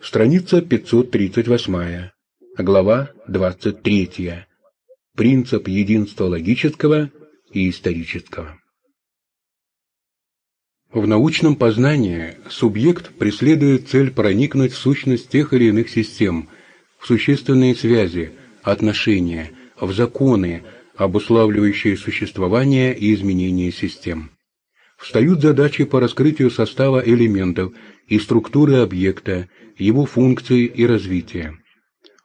Страница 538. Глава 23. Принцип единства логического и исторического. В научном познании субъект преследует цель проникнуть в сущность тех или иных систем, в существенные связи, отношения, в законы, обуславливающие существование и изменение систем. Встают задачи по раскрытию состава элементов и структуры объекта, его функции и развития.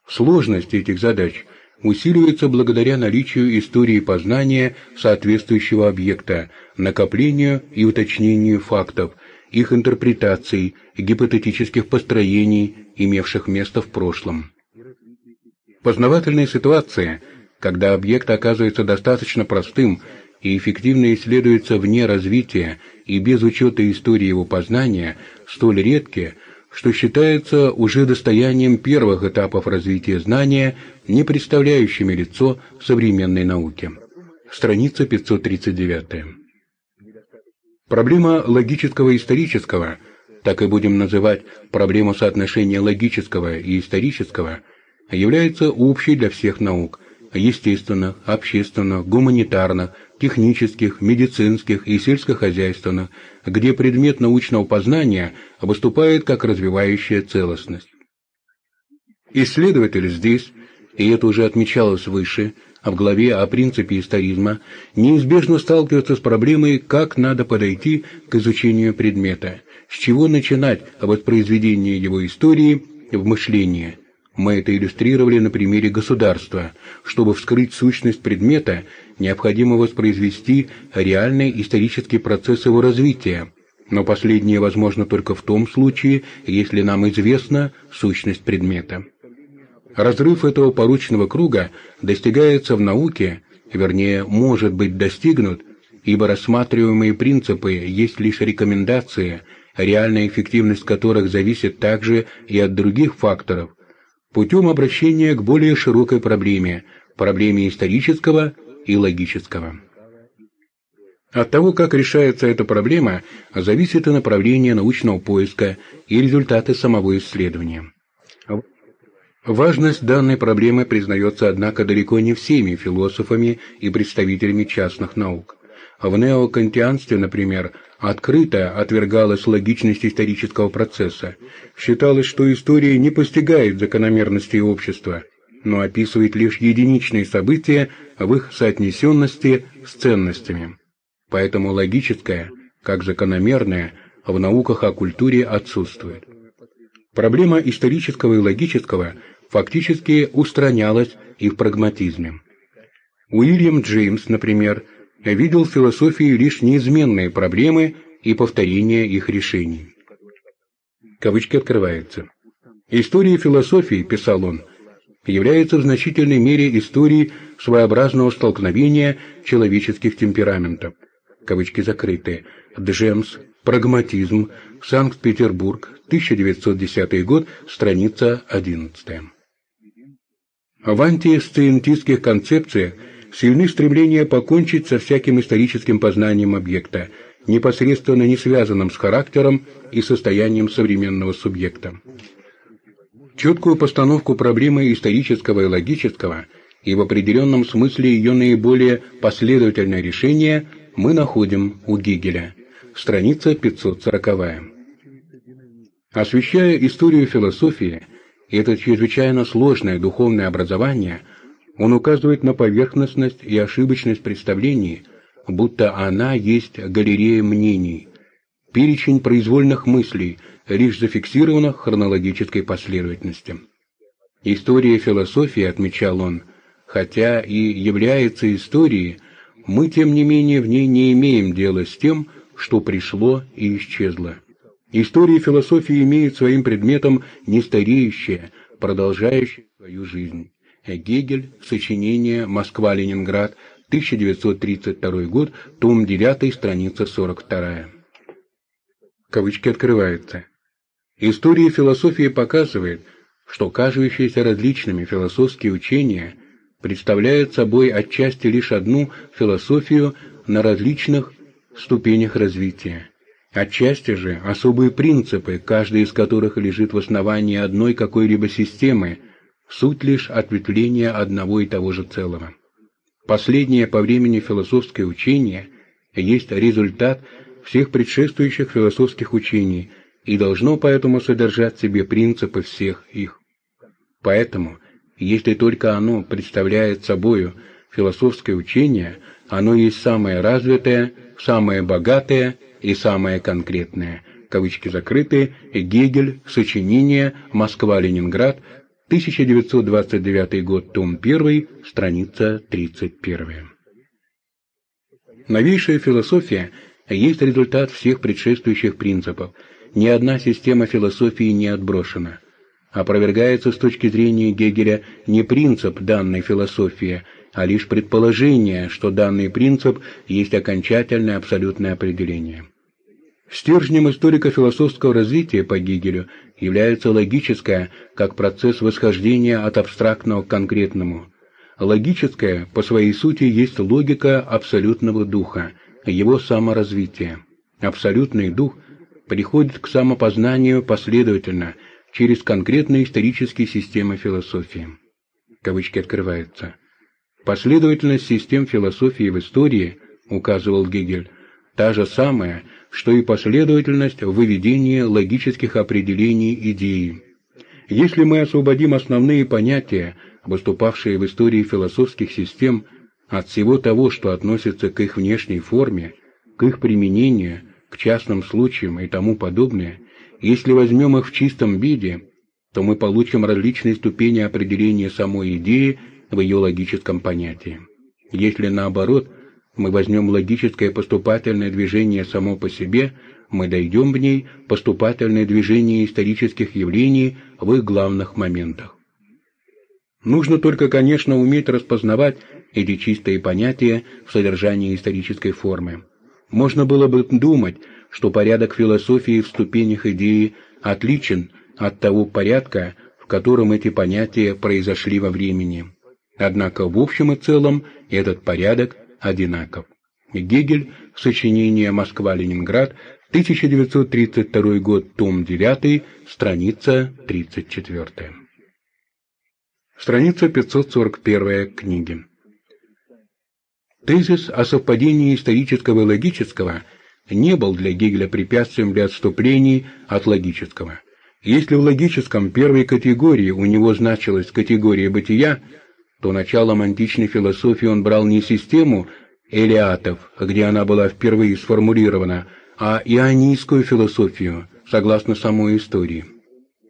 Сложность этих задач усиливается благодаря наличию истории познания соответствующего объекта, накоплению и уточнению фактов, их интерпретаций, гипотетических построений, имевших место в прошлом. Познавательная ситуация, когда объект оказывается достаточно простым и эффективно исследуется вне развития и без учета истории его познания, столь редкие, что считается уже достоянием первых этапов развития знания, не представляющими лицо современной науки. Страница 539. Проблема логического и исторического, так и будем называть проблему соотношения логического и исторического, является общей для всех наук – естественных, общественных, гуманитарных, технических, медицинских и сельскохозяйственных, где предмет научного познания выступает как развивающая целостность. Исследователь здесь, и это уже отмечалось выше, а в главе о принципе историзма, неизбежно сталкивается с проблемой, как надо подойти к изучению предмета, с чего начинать воспроизведение его истории в мышлении – мы это иллюстрировали на примере государства. Чтобы вскрыть сущность предмета, необходимо воспроизвести реальный исторический процесс его развития. Но последнее возможно только в том случае, если нам известна сущность предмета. Разрыв этого поручного круга достигается в науке, вернее, может быть достигнут, ибо рассматриваемые принципы есть лишь рекомендации, реальная эффективность которых зависит также и от других факторов – путем обращения к более широкой проблеме, проблеме исторического и логического. От того, как решается эта проблема, зависит и направление научного поиска и результаты самого исследования. Важность данной проблемы признается, однако, далеко не всеми философами и представителями частных наук. В неокантианстве, например, открыто отвергалась логичность исторического процесса. Считалось, что история не постигает закономерности общества, но описывает лишь единичные события в их соотнесенности с ценностями. Поэтому логическое, как закономерное, в науках о культуре отсутствует. Проблема исторического и логического фактически устранялась и в прагматизме. Уильям Джеймс, например, видел в философии лишь неизменные проблемы и повторение их решений. Кавычки открываются. История философии, писал он, является в значительной мере историей своеобразного столкновения человеческих темпераментов. Кавычки закрыты. Джемс, прагматизм, Санкт-Петербург, 1910 год, страница 11. В антисциентистских концепциях сильны стремления покончить со всяким историческим познанием объекта, непосредственно не связанным с характером и состоянием современного субъекта. Четкую постановку проблемы исторического и логического и в определенном смысле ее наиболее последовательное решение мы находим у Гегеля. Страница 540. Освещая историю философии, это чрезвычайно сложное духовное образование – он указывает на поверхностность и ошибочность представлений, будто она есть галерея мнений, перечень произвольных мыслей, лишь зафиксированных хронологической последовательности. История философии, отмечал он, хотя и является историей, мы, тем не менее, в ней не имеем дела с тем, что пришло и исчезло. История философии имеет своим предметом нестареющее, продолжающее свою жизнь. Гегель, сочинение «Москва-Ленинград», 1932 год, том 9, страница 42. Кавычки открываются. История философии показывает, что кажущиеся различными философские учения представляют собой отчасти лишь одну философию на различных ступенях развития. Отчасти же особые принципы, каждый из которых лежит в основании одной какой-либо системы, суть лишь ответвление одного и того же целого. Последнее по времени философское учение есть результат всех предшествующих философских учений и должно поэтому содержать в себе принципы всех их. Поэтому, если только оно представляет собою философское учение, оно есть самое развитое, самое богатое и самое конкретное. Кавычки закрыты. Гегель. Сочинение. Москва-Ленинград. 1929 год. Том 1. Страница 31. Новейшая философия есть результат всех предшествующих принципов. Ни одна система философии не отброшена. Опровергается с точки зрения Гегеля не принцип данной философии, а лишь предположение, что данный принцип есть окончательное абсолютное определение. Стержнем историко-философского развития по Гегелю является логическое, как процесс восхождения от абстрактного к конкретному. Логическое, по своей сути, есть логика абсолютного духа, его саморазвития. Абсолютный дух приходит к самопознанию последовательно, через конкретные исторические системы философии. Кавычки открываются. Последовательность систем философии в истории, указывал Гегель, та же самая, что и последовательность в выведении логических определений идеи. Если мы освободим основные понятия, выступавшие в истории философских систем, от всего того, что относится к их внешней форме, к их применению, к частным случаям и тому подобное, если возьмем их в чистом виде, то мы получим различные ступени определения самой идеи в ее логическом понятии. Если наоборот, мы возьмем логическое поступательное движение само по себе, мы дойдем в ней поступательное движение исторических явлений в их главных моментах. Нужно только, конечно, уметь распознавать эти чистые понятия в содержании исторической формы. Можно было бы думать, что порядок философии в ступенях идеи отличен от того порядка, в котором эти понятия произошли во времени. Однако в общем и целом этот порядок одинаков. Гегель, сочинение «Москва-Ленинград», 1932 год, том 9, страница 34. Страница 541 книги. Тезис о совпадении исторического и логического не был для Гегеля препятствием для отступлений от логического. Если в логическом первой категории у него значилась категория бытия, то началом античной философии он брал не систему элиатов, где она была впервые сформулирована, а ионийскую философию, согласно самой истории.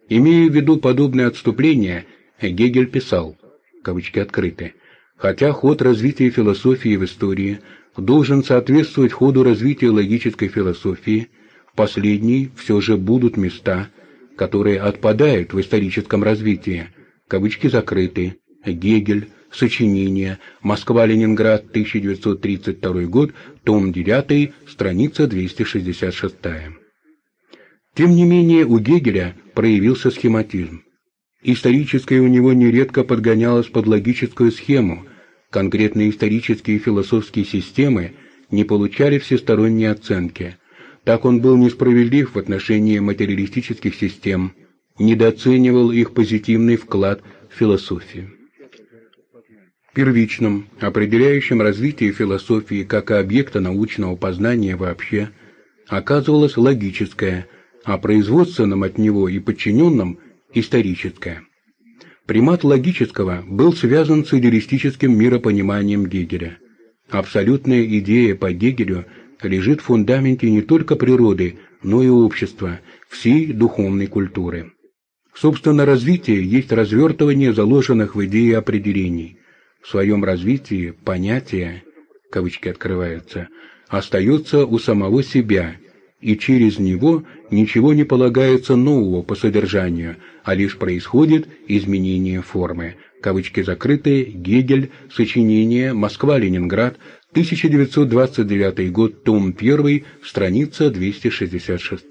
Имея в виду подобное отступление, Гегель писал, кавычки открыты, хотя ход развития философии в истории должен соответствовать ходу развития логической философии, в последней все же будут места, которые отпадают в историческом развитии, кавычки закрыты, Гегель, сочинение, Москва-Ленинград, 1932 год, том 9, страница 266. Тем не менее, у Гегеля проявился схематизм. Историческое у него нередко подгонялось под логическую схему, конкретные исторические и философские системы не получали всесторонней оценки. Так он был несправедлив в отношении материалистических систем, недооценивал их позитивный вклад в философию первичным, определяющим развитие философии как объекта научного познания вообще, оказывалось логическое, а производственным от него и подчиненным – историческое. Примат логического был связан с идеалистическим миропониманием Гегеля. Абсолютная идея по Гегелю лежит в фундаменте не только природы, но и общества, всей духовной культуры. Собственно, развитие есть развертывание заложенных в идее определений – в своем развитии понятие, кавычки открываются, остается у самого себя, и через него ничего не полагается нового по содержанию, а лишь происходит изменение формы. Кавычки закрыты, Гегель, сочинение, Москва-Ленинград, 1929 год, том 1, страница 266.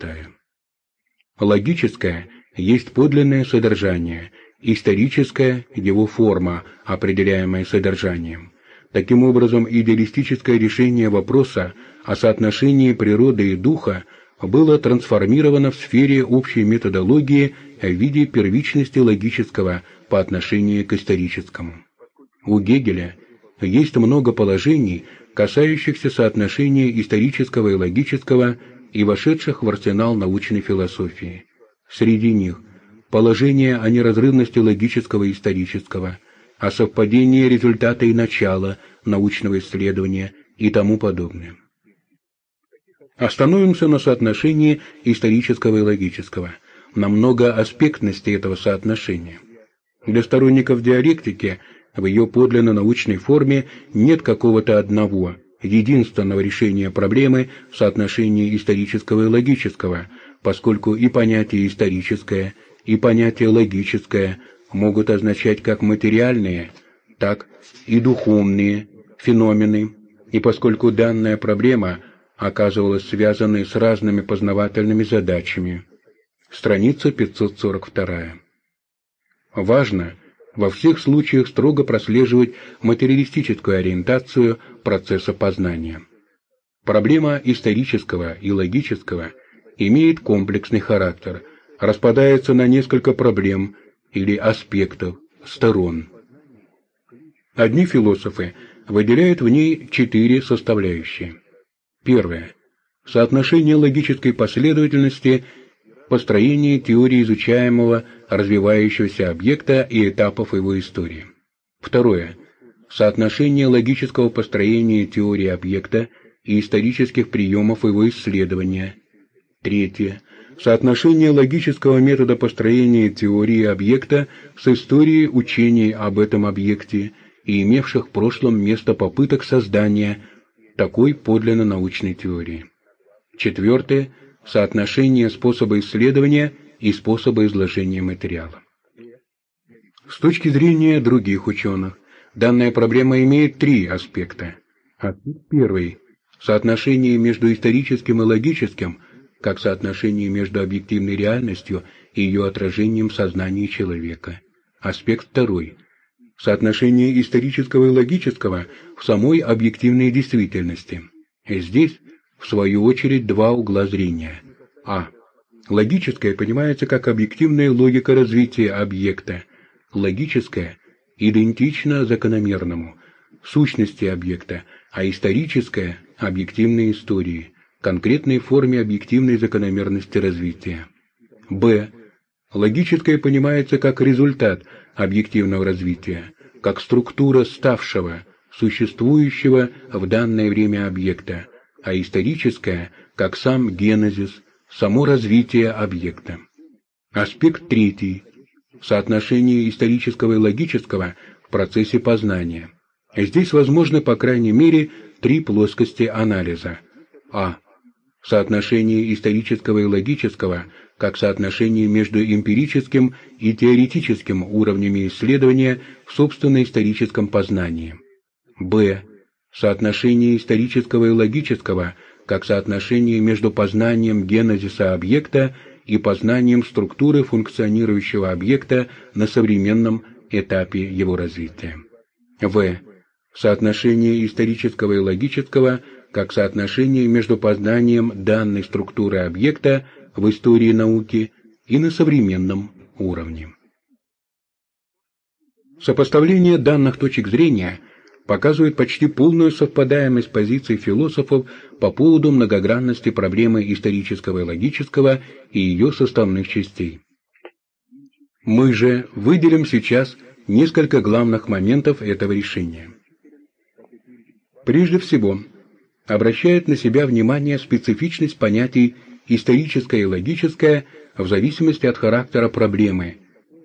Логическое. Есть подлинное содержание – историческая его форма, определяемая содержанием. Таким образом, идеалистическое решение вопроса о соотношении природы и духа было трансформировано в сфере общей методологии в виде первичности логического по отношению к историческому. У Гегеля есть много положений, касающихся соотношения исторического и логического и вошедших в арсенал научной философии. Среди них положение о неразрывности логического и исторического, о совпадении результата и начала научного исследования и тому подобное. Остановимся на соотношении исторического и логического, на многоаспектности этого соотношения. Для сторонников диалектики в ее подлинно научной форме нет какого-то одного, единственного решения проблемы в соотношении исторического и логического, поскольку и понятие историческое, и понятие логическое могут означать как материальные, так и духовные феномены, и поскольку данная проблема – оказывалась связанной с разными познавательными задачами. Страница 542. Важно во всех случаях строго прослеживать материалистическую ориентацию процесса познания. Проблема исторического и логического имеет комплексный характер, распадается на несколько проблем или аспектов, сторон. Одни философы выделяют в ней четыре составляющие. Первое. Соотношение логической последовательности построения теории изучаемого развивающегося объекта и этапов его истории. Второе. Соотношение логического построения теории объекта и исторических приемов его исследования. Третье. Соотношение логического метода построения теории объекта с историей учений об этом объекте и имевших в прошлом место попыток создания такой подлинно научной теории. Четвертое – соотношение способа исследования и способа изложения материала. С точки зрения других ученых, данная проблема имеет три аспекта. Аспект первый – соотношение между историческим и логическим, как соотношение между объективной реальностью и ее отражением в сознании человека. Аспект второй соотношение исторического и логического в самой объективной действительности. И здесь, в свою очередь, два угла зрения. А. Логическое понимается как объективная логика развития объекта. Логическое идентично закономерному, сущности объекта, а историческое – объективной истории, конкретной форме объективной закономерности развития. Б. Логическое понимается как результат – объективного развития, как структура ставшего, существующего в данное время объекта, а историческое, как сам генезис, само развитие объекта. Аспект третий – соотношение исторического и логического в процессе познания. Здесь возможны, по крайней мере, три плоскости анализа. А. Соотношение исторического и логического как соотношение между эмпирическим и теоретическим уровнями исследования в собственно историческом познании. Б. Соотношение исторического и логического как соотношение между познанием генезиса объекта и познанием структуры функционирующего объекта на современном этапе его развития. В. Соотношение исторического и логического как соотношение между познанием данной структуры объекта в истории науки и на современном уровне. Сопоставление данных точек зрения показывает почти полную совпадаемость позиций философов по поводу многогранности проблемы исторического и логического и ее составных частей. Мы же выделим сейчас несколько главных моментов этого решения. Прежде всего, обращает на себя внимание специфичность понятий историческое и логическое в зависимости от характера проблемы,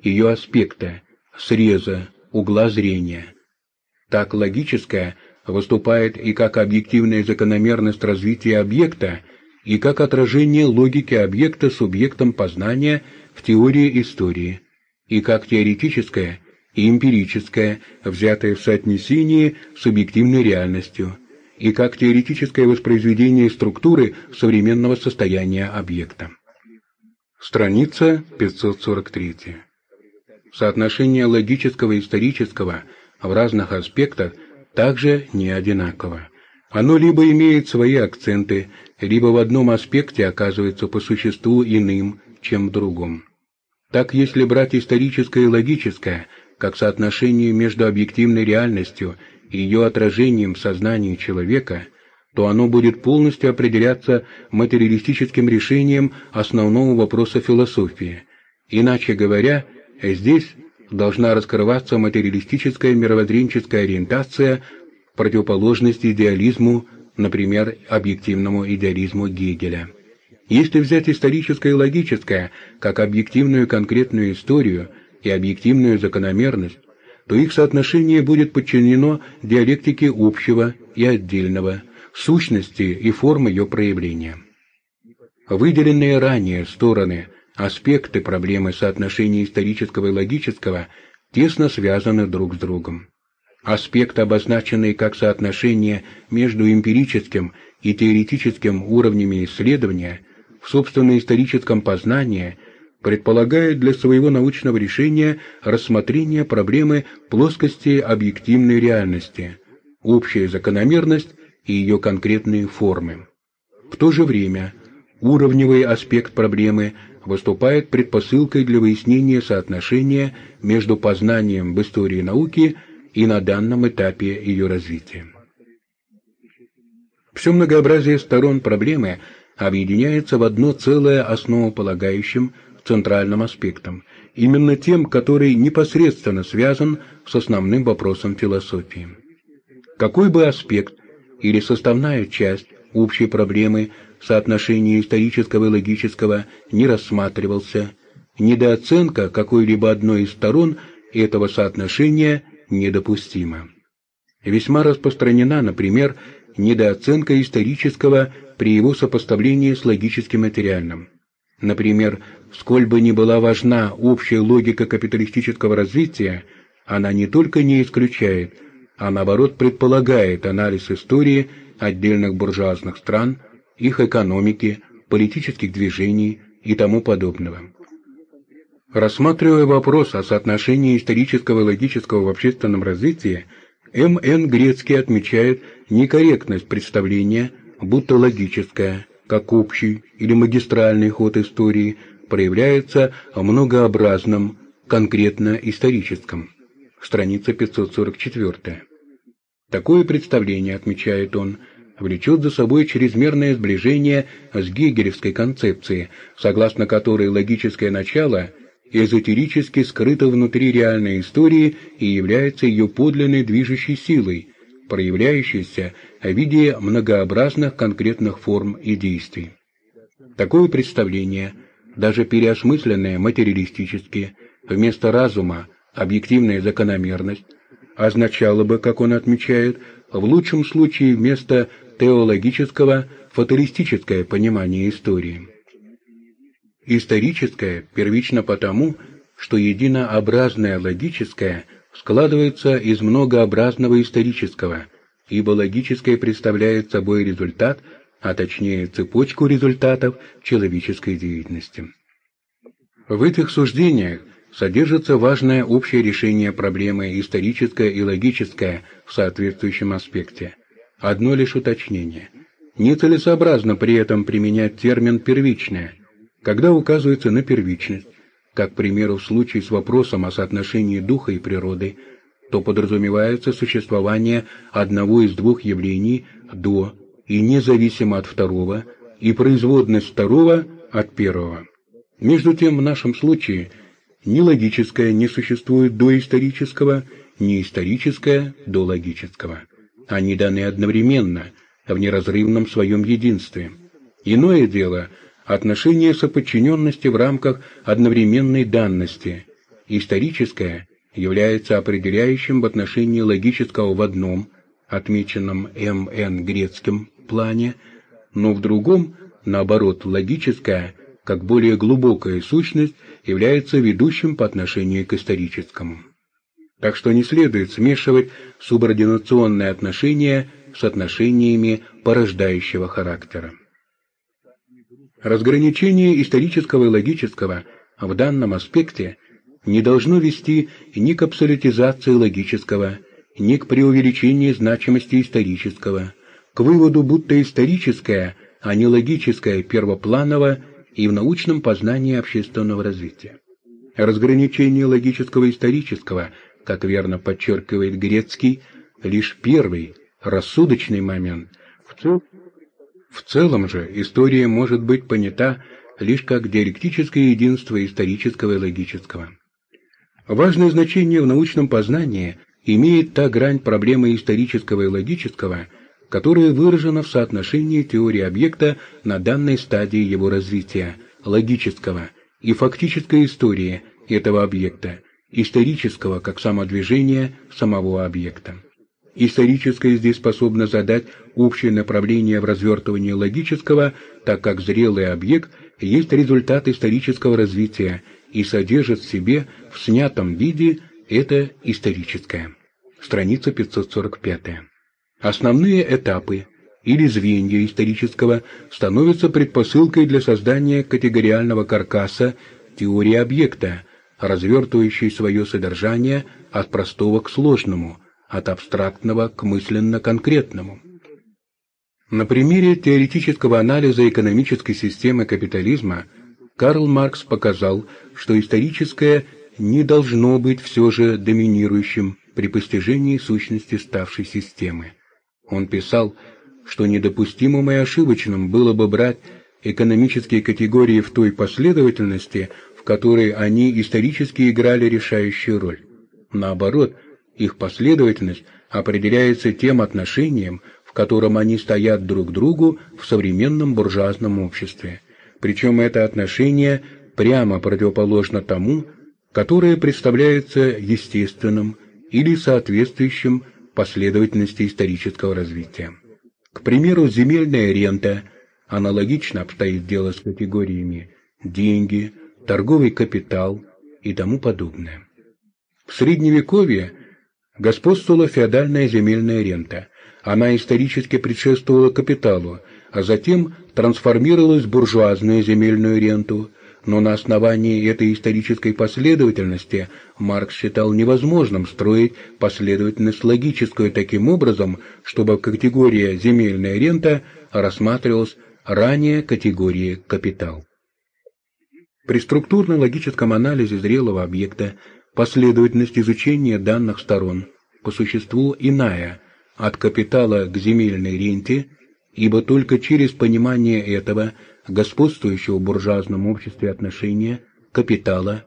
ее аспекта, среза, угла зрения. Так логическое выступает и как объективная закономерность развития объекта, и как отражение логики объекта субъектом познания в теории истории, и как теоретическое и эмпирическое, взятое в соотнесении с объективной реальностью – и как теоретическое воспроизведение структуры современного состояния объекта. Страница 543. Соотношение логического и исторического в разных аспектах также не одинаково. Оно либо имеет свои акценты, либо в одном аспекте оказывается по существу иным, чем в другом. Так, если брать историческое и логическое, как соотношение между объективной реальностью и ее отражением в сознании человека, то оно будет полностью определяться материалистическим решением основного вопроса философии. Иначе говоря, здесь должна раскрываться материалистическая мировоззренческая ориентация противоположность идеализму, например, объективному идеализму Гегеля. Если взять историческое и логическое, как объективную конкретную историю и объективную закономерность, то их соотношение будет подчинено диалектике общего и отдельного, сущности и формы ее проявления. Выделенные ранее стороны, аспекты проблемы соотношения исторического и логического тесно связаны друг с другом. Аспект, обозначенный как соотношение между эмпирическим и теоретическим уровнями исследования в собственном историческом познании, предполагает для своего научного решения рассмотрение проблемы плоскости объективной реальности, общая закономерность и ее конкретные формы. В то же время уровневый аспект проблемы выступает предпосылкой для выяснения соотношения между познанием в истории науки и на данном этапе ее развития. Все многообразие сторон проблемы объединяется в одно целое основополагающим центральным аспектом, именно тем, который непосредственно связан с основным вопросом философии. Какой бы аспект или составная часть общей проблемы соотношения исторического и логического не рассматривался, недооценка какой-либо одной из сторон этого соотношения недопустима. Весьма распространена, например, недооценка исторического при его сопоставлении с логическим материальным. Например, сколь бы ни была важна общая логика капиталистического развития, она не только не исключает, а наоборот предполагает анализ истории отдельных буржуазных стран, их экономики, политических движений и тому подобного. Рассматривая вопрос о соотношении исторического и логического в общественном развитии, М.Н. Грецкий отмечает некорректность представления, будто логическое, как общий или магистральный ход истории, проявляется в многообразном, конкретно историческом. Страница 544. Такое представление, отмечает он, влечет за собой чрезмерное сближение с гегелевской концепцией, согласно которой логическое начало – эзотерически скрыто внутри реальной истории и является ее подлинной движущей силой, проявляющейся в виде многообразных конкретных форм и действий. Такое представление, даже переосмысленное материалистически, вместо разума объективная закономерность, означало бы, как он отмечает, в лучшем случае вместо теологического фаталистическое понимание истории. Историческое первично потому, что единообразное логическое складывается из многообразного исторического, ибо логическое представляет собой результат, а точнее цепочку результатов человеческой деятельности. В этих суждениях содержится важное общее решение проблемы историческое и логическое в соответствующем аспекте. Одно лишь уточнение. Нецелесообразно при этом применять термин «первичное», когда указывается на первичность, как, к примеру, в случае с вопросом о соотношении духа и природы, то подразумевается существование одного из двух явлений до и независимо от второго, и производность второго от первого. Между тем, в нашем случае ни логическое не существует до исторического, ни историческое до логического. Они даны одновременно, в неразрывном своем единстве. Иное дело – отношение соподчиненности в рамках одновременной данности. Историческое является определяющим в отношении логического в одном, отмеченном М.Н. грецким плане, но в другом, наоборот, логическое, как более глубокая сущность, является ведущим по отношению к историческому. Так что не следует смешивать субординационные отношения с отношениями порождающего характера. Разграничение исторического и логического в данном аспекте не должно вести ни к абсолютизации логического, ни к преувеличению значимости исторического, к выводу, будто историческое, а не логическое первопланово и в научном познании общественного развития. Разграничение логического и исторического, как верно подчеркивает Грецкий, лишь первый, рассудочный момент. В, цел... в целом же история может быть понята лишь как диалектическое единство исторического и логического. Важное значение в научном познании имеет та грань проблемы исторического и логического, которая выражена в соотношении теории объекта на данной стадии его развития, логического, и фактической истории этого объекта, исторического как самодвижения самого объекта. Историческое здесь способно задать общее направление в развертывании логического, так как зрелый объект есть результат исторического развития и содержит в себе в снятом виде это историческое. Страница 545. Основные этапы или звенья исторического становятся предпосылкой для создания категориального каркаса теории объекта, развертывающей свое содержание от простого к сложному, от абстрактного к мысленно-конкретному. На примере теоретического анализа экономической системы капитализма Карл Маркс показал, что историческое не должно быть все же доминирующим при постижении сущности ставшей системы. Он писал, что недопустимым и ошибочным было бы брать экономические категории в той последовательности, в которой они исторически играли решающую роль. Наоборот, их последовательность определяется тем отношением, в котором они стоят друг к другу в современном буржуазном обществе. Причем это отношение прямо противоположно тому, которое представляется естественным или соответствующим последовательности исторического развития. К примеру, земельная рента аналогично обстоит дело с категориями деньги, торговый капитал и тому подобное. В Средневековье господствовала феодальная земельная рента. Она исторически предшествовала капиталу, а затем трансформировалась в буржуазную земельную ренту, но на основании этой исторической последовательности Маркс считал невозможным строить последовательность логическую таким образом, чтобы категория земельная рента рассматривалась ранее категории капитал. При структурно-логическом анализе зрелого объекта последовательность изучения данных сторон по существу иная от капитала к земельной ренте, ибо только через понимание этого – господствующего в буржуазном обществе отношения капитала,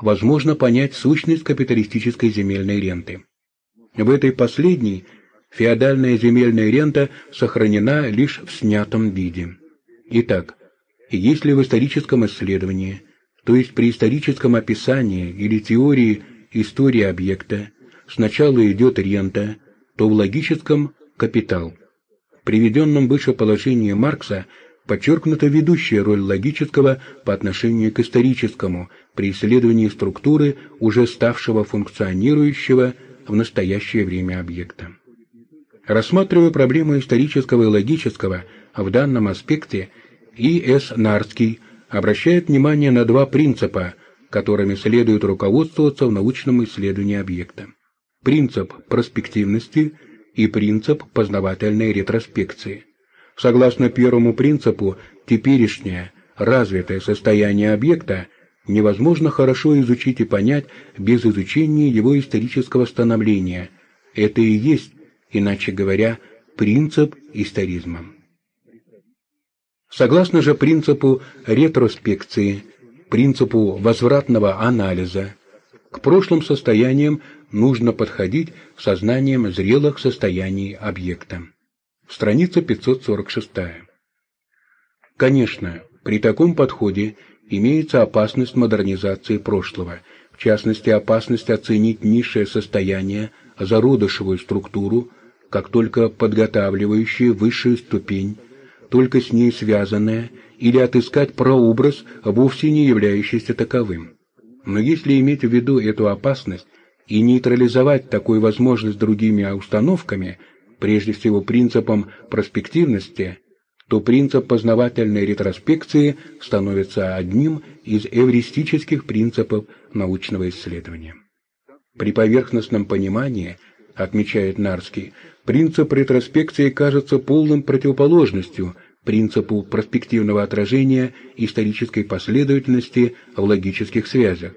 возможно понять сущность капиталистической земельной ренты. В этой последней феодальная земельная рента сохранена лишь в снятом виде. Итак, если в историческом исследовании, то есть при историческом описании или теории истории объекта, сначала идет рента, то в логическом – капитал. Приведенном выше положении Маркса подчеркнута ведущая роль логического по отношению к историческому при исследовании структуры уже ставшего функционирующего в настоящее время объекта. Рассматривая проблему исторического и логического в данном аспекте, И.С. Нарский обращает внимание на два принципа, которыми следует руководствоваться в научном исследовании объекта. Принцип проспективности и принцип познавательной ретроспекции. Согласно первому принципу, теперешнее развитое состояние объекта невозможно хорошо изучить и понять без изучения его исторического становления. Это и есть, иначе говоря, принцип историзма. Согласно же принципу ретроспекции, принципу возвратного анализа, к прошлым состояниям нужно подходить сознанием зрелых состояний объекта. Страница 546. Конечно, при таком подходе имеется опасность модернизации прошлого, в частности опасность оценить низшее состояние, зародышевую структуру, как только подготавливающую высшую ступень, только с ней связанное, или отыскать прообраз, вовсе не являющийся таковым. Но если иметь в виду эту опасность и нейтрализовать такую возможность другими установками – прежде всего принципом проспективности, то принцип познавательной ретроспекции становится одним из эвристических принципов научного исследования. При поверхностном понимании отмечает Нарский, принцип ретроспекции кажется полным противоположностью принципу проспективного отражения исторической последовательности в логических связях.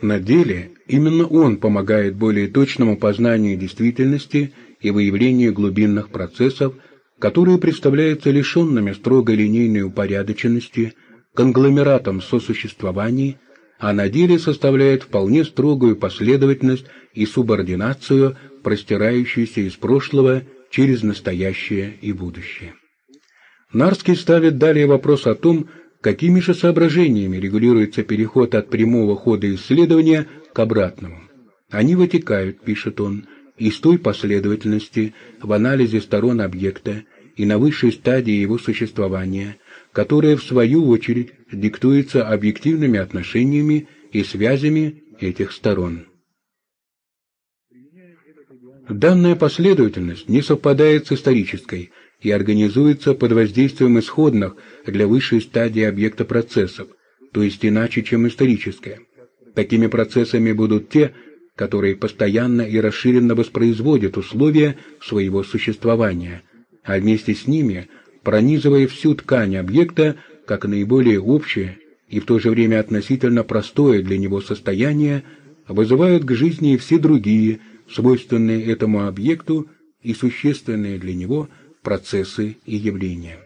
На деле именно он помогает более точному познанию действительности и выявлению глубинных процессов, которые представляются лишенными строго линейной упорядоченности, конгломератом сосуществований, а на деле составляет вполне строгую последовательность и субординацию, простирающуюся из прошлого через настоящее и будущее. Нарский ставит далее вопрос о том, какими же соображениями регулируется переход от прямого хода исследования к обратному. Они вытекают, пишет он, из той последовательности в анализе сторон объекта и на высшей стадии его существования, которая в свою очередь диктуется объективными отношениями и связями этих сторон. Данная последовательность не совпадает с исторической и организуется под воздействием исходных для высшей стадии объекта процессов, то есть иначе, чем историческая. Такими процессами будут те, которые постоянно и расширенно воспроизводят условия своего существования, а вместе с ними, пронизывая всю ткань объекта как наиболее общее и в то же время относительно простое для него состояние, вызывают к жизни все другие, свойственные этому объекту и существенные для него процессы и явления.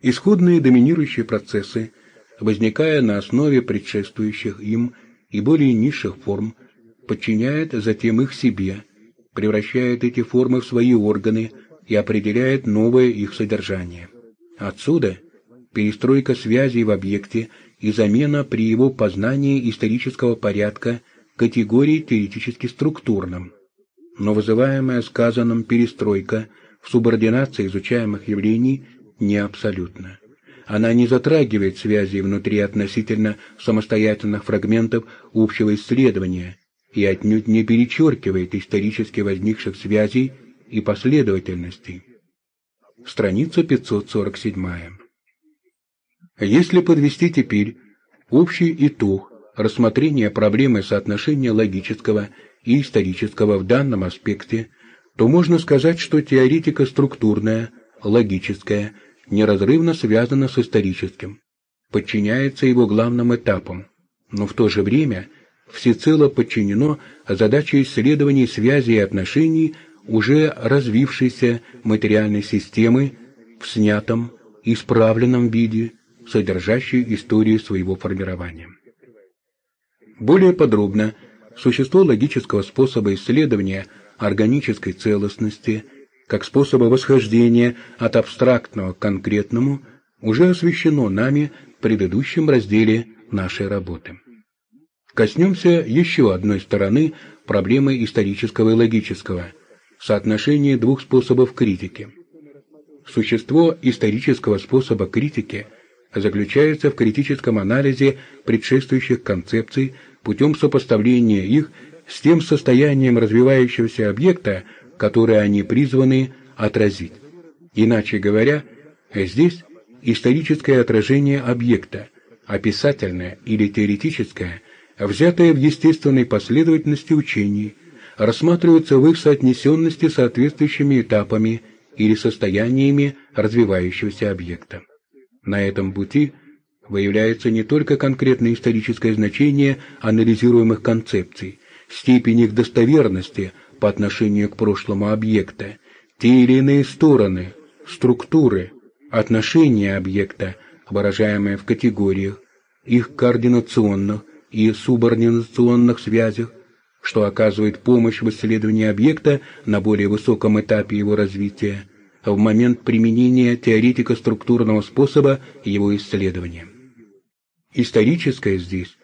Исходные доминирующие процессы, возникая на основе предшествующих им и более низших форм, подчиняет затем их себе, превращает эти формы в свои органы и определяет новое их содержание. Отсюда перестройка связей в объекте и замена при его познании исторического порядка категорий теоретически структурным, но вызываемая сказанным перестройка в субординации изучаемых явлений не абсолютна. Она не затрагивает связи внутри относительно самостоятельных фрагментов общего исследования и отнюдь не перечеркивает исторически возникших связей и последовательностей. Страница 547. Если подвести теперь общий итог рассмотрения проблемы соотношения логического и исторического в данном аспекте, то можно сказать, что теоретика структурная, логическая, неразрывно связана с историческим, подчиняется его главным этапам, но в то же время всецело подчинено задаче исследований связи и отношений уже развившейся материальной системы в снятом, исправленном виде, содержащей историю своего формирования. Более подробно существо логического способа исследования органической целостности как способа восхождения от абстрактного к конкретному уже освещено нами в предыдущем разделе нашей работы. Коснемся еще одной стороны проблемы исторического и логического – соотношения двух способов критики. Существо исторического способа критики заключается в критическом анализе предшествующих концепций путем сопоставления их с тем состоянием развивающегося объекта, которое они призваны отразить. Иначе говоря, здесь историческое отражение объекта, описательное или теоретическое, взятое в естественной последовательности учений, рассматривается в их соотнесенности с соответствующими этапами или состояниями развивающегося объекта. На этом пути выявляется не только конкретное историческое значение анализируемых концепций, степень их достоверности по отношению к прошлому объекта, те или иные стороны, структуры, отношения объекта, выражаемые в категориях, их координационных и субординационных связях, что оказывает помощь в исследовании объекта на более высоком этапе его развития, в момент применения теоретико-структурного способа его исследования. Историческое здесь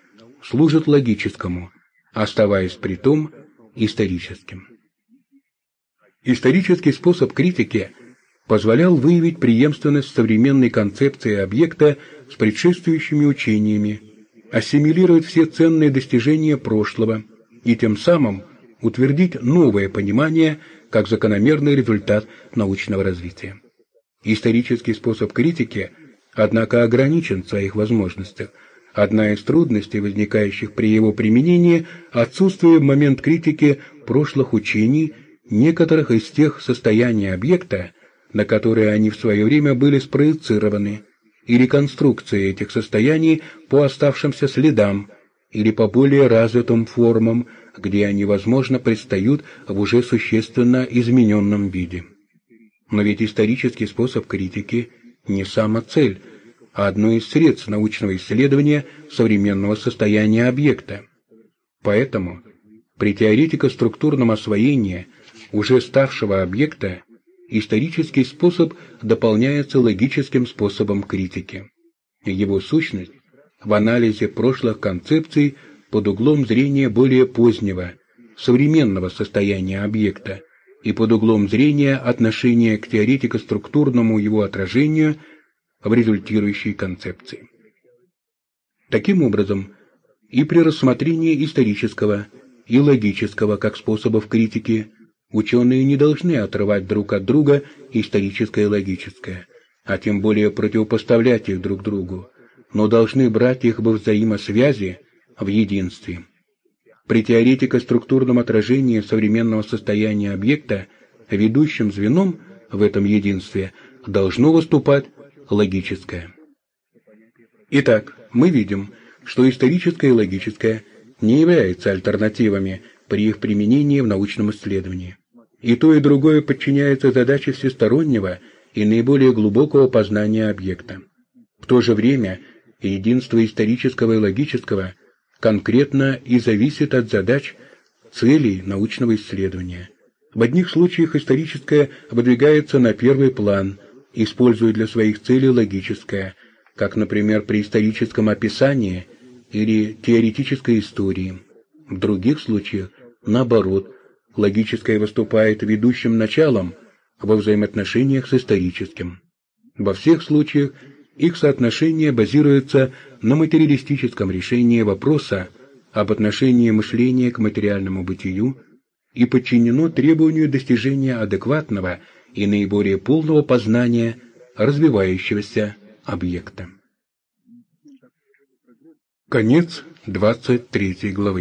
служит логическому, оставаясь при том историческим. Исторический способ критики позволял выявить преемственность современной концепции объекта с предшествующими учениями, ассимилировать все ценные достижения прошлого и тем самым утвердить новое понимание как закономерный результат научного развития. Исторический способ критики, однако, ограничен в своих возможностях. Одна из трудностей, возникающих при его применении, отсутствие в момент критики прошлых учений некоторых из тех состояний объекта, на которые они в свое время были спроецированы, и реконструкции этих состояний по оставшимся следам или по более развитым формам, где они, возможно, предстают в уже существенно измененном виде. Но ведь исторический способ критики не сама цель, а одно из средств научного исследования современного состояния объекта. Поэтому при теоретико-структурном освоении уже ставшего объекта исторический способ дополняется логическим способом критики. Его сущность в анализе прошлых концепций под углом зрения более позднего, современного состояния объекта и под углом зрения отношения к теоретико-структурному его отражению в результирующей концепции. Таким образом, и при рассмотрении исторического и логического как способов критики ученые не должны отрывать друг от друга историческое и логическое, а тем более противопоставлять их друг другу, но должны брать их во взаимосвязи, в единстве. При теоретико-структурном отражении современного состояния объекта ведущим звеном в этом единстве должно выступать логическое. Итак, мы видим, что историческое и логическое не являются альтернативами при их применении в научном исследовании. И то, и другое подчиняется задаче всестороннего и наиболее глубокого познания объекта. В то же время единство исторического и логического конкретно и зависит от задач, целей научного исследования. В одних случаях историческое выдвигается на первый план, используя для своих целей логическое, как, например, при историческом описании или теоретической истории. В других случаях, наоборот, логическое выступает ведущим началом во взаимоотношениях с историческим. Во всех случаях их соотношение базируется на материалистическом решении вопроса об отношении мышления к материальному бытию и подчинено требованию достижения адекватного и наиболее полного познания развивающегося объекта. Конец 23 главы.